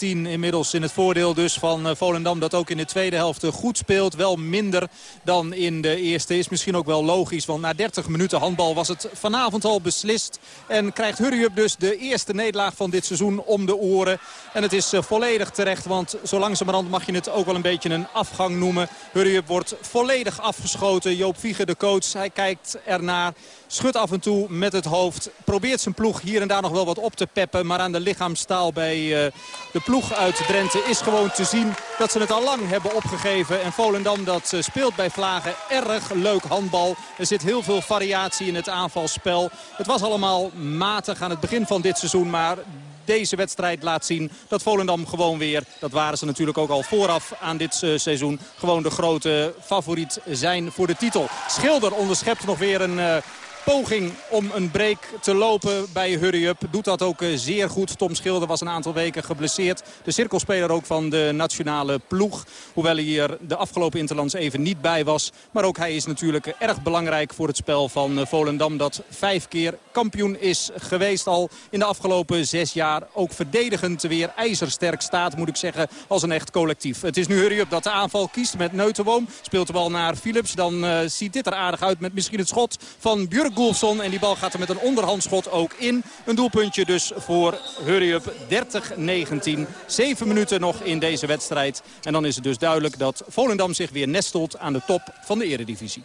inmiddels in het voordeel dus van eh, Volendam dat ook in de tweede helft goed speelt. Wel minder dan in de eerste. Is misschien ook wel logisch, want na 30 minuten handbal was het vanavond al beslist. En krijgt Hurriup dus de eerste nederlaag van dit seizoen om de oren. En het is volledig terecht, want zo langzamerhand mag je het ook wel een beetje een afgang noemen. Hurriup wordt volledig afgeschoten. Joop Vieger, de coach, hij kijkt ernaar. Schudt af en toe met het hoofd. Probeert zijn ploeg hier en daar nog wel wat op te peppen. Maar aan de lichaamstaal bij uh, de ploeg uit Drenthe is gewoon te zien dat ze het al lang hebben opgegeven. En Volendam dat uh, speelt bij Vlagen erg leuk handbal. Er zit heel veel variatie in het aanvalspel. Het was allemaal matig aan het begin van dit seizoen. Maar deze wedstrijd laat zien dat Volendam gewoon weer... dat waren ze natuurlijk ook al vooraf aan dit uh, seizoen... gewoon de grote favoriet zijn voor de titel. Schilder onderschept nog weer een... poging om een break te lopen bij Hurry Up. Doet dat ook zeer goed. Tom Schilder was een aantal weken geblesseerd. De cirkelspeler ook van de nationale ploeg. Hoewel hij hier de afgelopen Interlands even niet bij was. Maar ook hij is natuurlijk erg belangrijk voor het spel van Volendam. Dat vijf keer kampioen is geweest al in de afgelopen zes jaar. Ook verdedigend weer ijzersterk staat moet ik zeggen als een echt collectief. Het is nu Hurry Up dat de aanval kiest met Neutenboom. Speelt de bal naar Philips. Dan uh, ziet dit er aardig uit met misschien het schot van Björk Gulfson. En die bal gaat er met een onderhandschot ook in. Een doelpuntje dus voor Hurry Up 30-19. Zeven minuten nog in deze wedstrijd. En dan is het dus duidelijk dat Volendam zich weer nestelt aan de top van de eredivisie.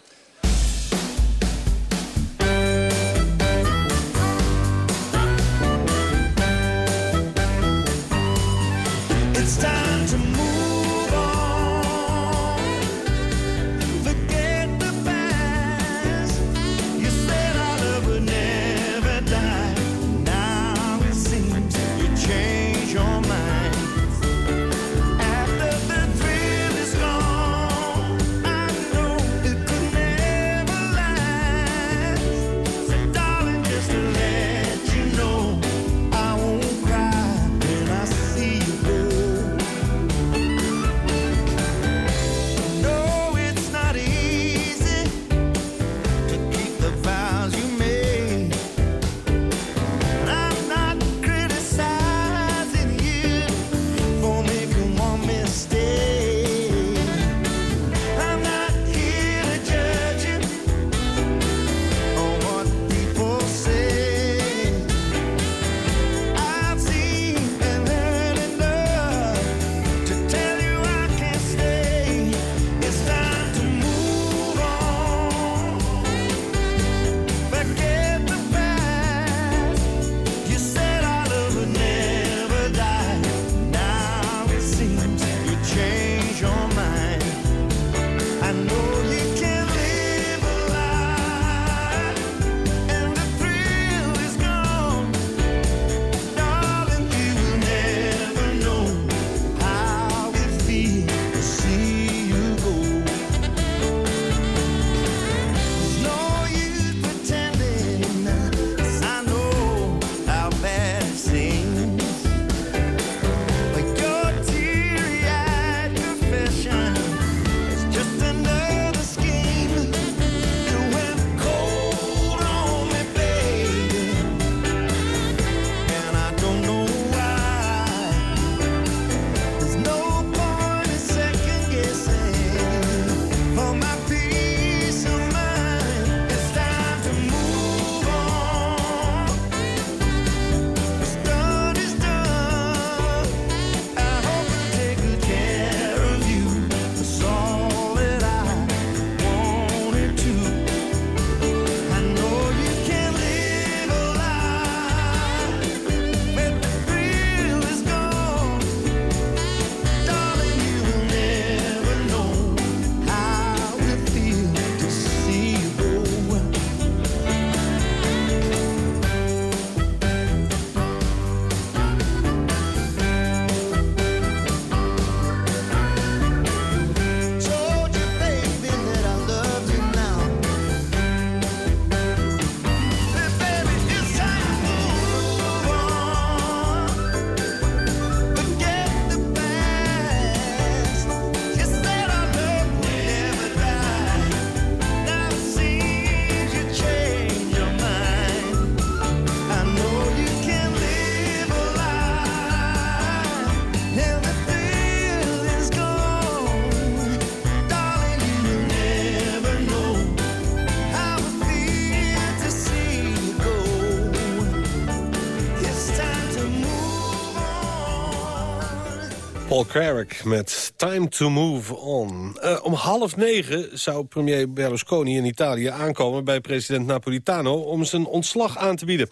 Carrick met Time to Move On. Eh, om half negen zou premier Berlusconi in Italië aankomen... bij president Napolitano om zijn ontslag aan te bieden.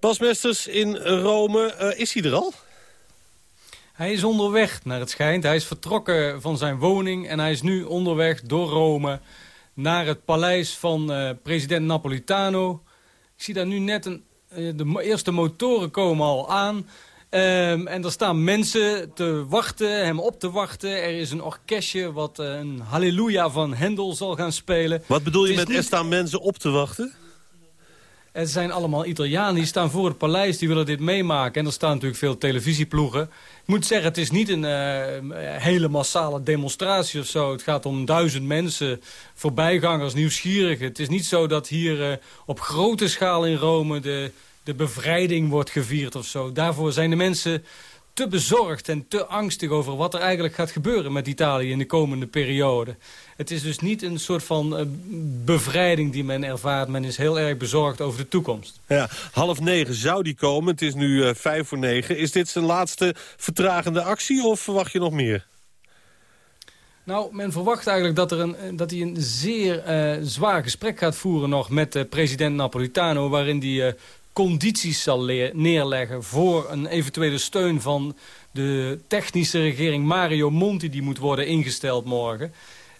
Bas Mesters in Rome, eh, is hij er al? Hij is onderweg, naar het schijnt. Hij is vertrokken van zijn woning en hij is nu onderweg door Rome... naar het paleis van eh, president Napolitano. Ik zie daar nu net een, de eerste motoren komen al aan... Ehm, en er staan mensen te wachten, hem op te wachten. Er is een orkestje wat eh, een halleluja van Hendel zal gaan spelen. Wat bedoel je met er staan mensen op te wachten? Het zijn allemaal Italianen, die staan voor het paleis, die willen dit meemaken. En er staan natuurlijk veel televisieploegen. Ik moet zeggen, het is niet een eh, hele massale demonstratie of zo. Het gaat om duizend mensen, voorbijgangers, nieuwsgierigen. Het is niet zo dat hier eh, op grote schaal in Rome de, de bevrijding wordt gevierd of zo. Daarvoor zijn de mensen te bezorgd en te angstig over wat er eigenlijk gaat gebeuren met Italië in de komende periode. Het is dus niet een soort van eh, bevrijding die men ervaart. Men is heel erg bezorgd over de toekomst. Ja, half negen zou die komen. Het is nu eh, vijf voor negen. Is dit zijn laatste vertragende actie of verwacht je nog meer? Nou, men verwacht eigenlijk dat, er een, dat hij een zeer eh, zwaar gesprek gaat voeren nog met eh, president Napolitano... waarin hij eh, condities zal neerleggen voor een eventuele steun van de technische regering Mario Monti... die moet worden ingesteld morgen.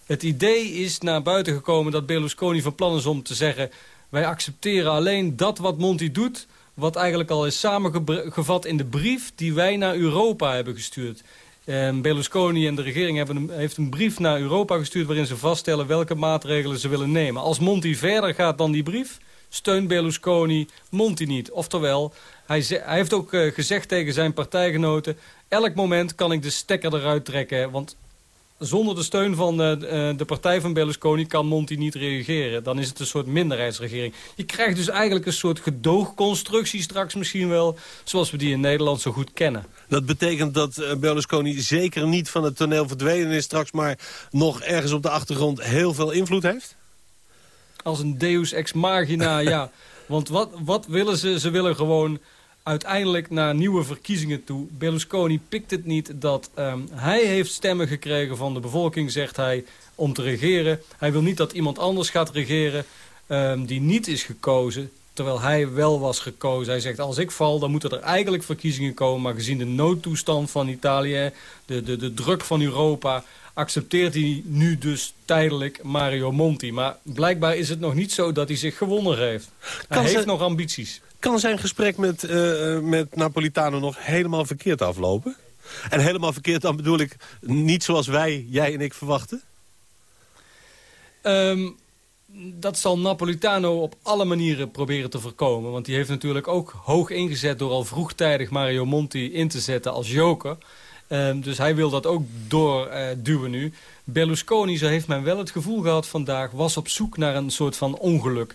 Het idee is naar buiten gekomen dat Berlusconi van plan is om te zeggen... wij accepteren alleen dat wat Monti doet... wat eigenlijk al is samengevat in de brief die wij naar Europa hebben gestuurd. Eh, Berlusconi en de regering hebben een, heeft een brief naar Europa gestuurd... waarin ze vaststellen welke maatregelen ze willen nemen. Als Monti verder gaat dan die brief, steunt Berlusconi Monti niet. Oftewel, hij, hij heeft ook eh, gezegd tegen zijn partijgenoten... elk moment kan ik de stekker eruit trekken... want zonder de steun van eh, eh, de partij van Berlusconi kan Monti niet reageren. Dan is het een soort minderheidsregering. Je krijgt dus eigenlijk een soort gedoogconstructie straks misschien wel... zoals we die in Nederland zo goed kennen. Dat betekent dat Berlusconi zeker niet van het toneel verdwenen is straks... maar nog ergens op de achtergrond heel veel invloed heeft? Als een deus ex machina, ja. Want wat, wat willen ze? Ze willen gewoon uiteindelijk naar nieuwe verkiezingen toe. Berlusconi pikt het niet dat ehm, hij heeft stemmen gekregen van de bevolking, zegt hij, om te regeren. Hij wil niet dat iemand anders gaat regeren ehm, die niet is gekozen. Terwijl hij wel was gekozen. Hij zegt, als ik val, dan moeten er eigenlijk verkiezingen komen. Maar gezien de noodtoestand van Italië, de, de, de druk van Europa... accepteert hij nu dus tijdelijk Mario Monti. Maar blijkbaar is het nog niet zo dat hij zich gewonnen heeft. Hij Kan heeft nog ambities. Kan zijn gesprek met, eh, met Napolitano nog helemaal verkeerd aflopen? En helemaal verkeerd dan bedoel ik niet zoals wij, jij en ik verwachten? Ehm, dat zal Napolitano op alle manieren proberen te voorkomen. Want die heeft natuurlijk ook hoog ingezet door al vroegtijdig Mario Monti in te zetten als joker. Ehm, dus hij wil dat ook doorduwen nu. Berlusconi, zo heeft men wel het gevoel gehad vandaag... was op zoek naar een soort van ongeluk.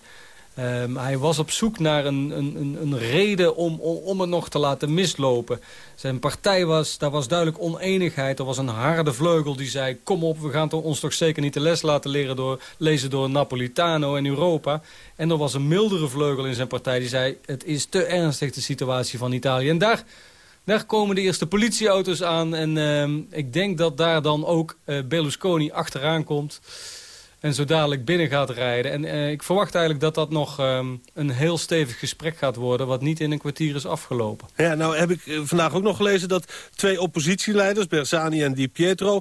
Ehm, hij was op zoek naar een, een, een, reden om, om, het nog te laten mislopen. Zijn partij was, daar was duidelijk oneenigheid. Er was een harde vleugel die zei... kom op, we gaan ons toch zeker niet de les laten leren door, lezen door Napolitano en Europa. En er was een mildere vleugel in zijn partij die zei... het is te ernstig de situatie van Italië. En daar, daar komen de eerste politieauto's aan. En ehm, ik denk dat daar dan ook eh, Berlusconi achteraan komt en zo dadelijk binnen gaat rijden. En eh, ik verwacht eigenlijk dat dat nog ehm, een heel stevig gesprek gaat worden... wat niet in een kwartier is afgelopen. Ja, nou heb ik eh, vandaag ook nog gelezen dat twee oppositieleiders, Bersani en Di Pietro,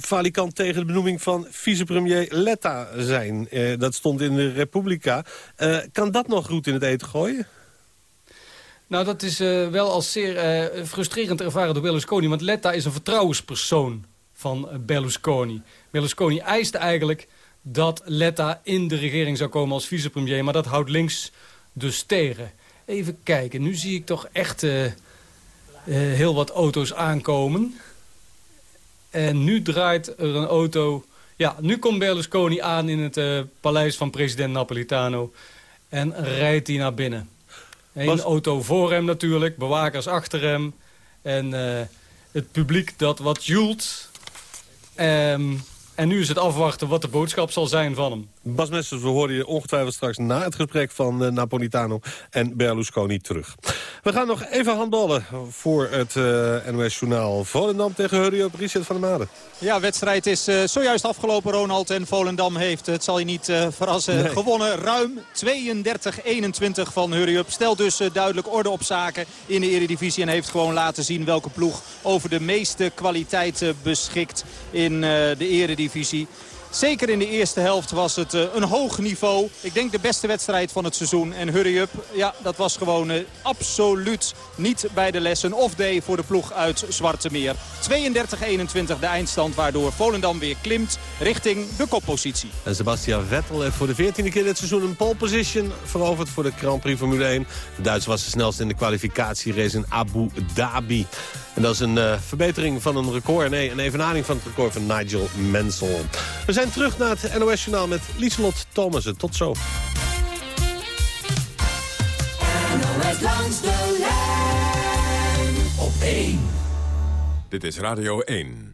falikant tegen de benoeming van vicepremier Letta zijn. Dat stond in de Repubblica. Kan dat nog goed in het eten gooien? Nou, dat is wel als zeer frustrerend ervaren door Berlusconi. Want Letta is een vertrouwenspersoon van Berlusconi. Berlusconi eiste eigenlijk dat Letta in de regering zou komen als vicepremier. Maar dat houdt links dus tegen. Even kijken, nu zie ik toch echt eh, eh, heel wat auto's aankomen. En nu draait er een auto... Ja, nu komt Berlusconi aan in het eh, paleis van president Napolitano. En rijdt hij naar binnen. Een Was- auto voor hem natuurlijk, bewakers achter hem. En het publiek dat wat joelt. Ehm, en nu is het afwachten wat de boodschap zal zijn van hem. Bas Messers, we horen je ongetwijfeld straks na het gesprek van uh, Napolitano en Berlusconi terug. We gaan nog even handballen voor het uh, NOS Journaal. Volendam tegen Hurriup, Richard van der Made. Ja, wedstrijd is uh, zojuist afgelopen, Ronald. En Volendam heeft, het zal je niet verrassen, nee. gewonnen. Ruim 32-21 van Hurriup. Stelt dus uh, duidelijk orde op zaken in de eredivisie. En heeft gewoon laten zien welke ploeg over de meeste kwaliteit beschikt in de eredivisie. Zeker in de eerste helft was het uh, een hoog niveau. Ik denk de beste wedstrijd van het seizoen. En hurry up, ja, dat was gewoon uh, absoluut niet bij de lessen. Of day voor de ploeg uit Zwarte Meer. 32-21 de eindstand, waardoor Volendam weer klimt richting de koppositie. En Sebastian Vettel heeft voor de 14e keer dit seizoen een pole position veroverd voor de Grand Prix Formule 1. De Duitser was de snelste in de kwalificatierace in Abu Dhabi. En dat is een uh, verbetering van een record. Nee, een evenaring van het record van Nigel Mansell. We zijn terug naar het NOS-journaal met Lieselot Thomassen. Tot zo. NOS langs de lijn op 1. Dit is Radio 1.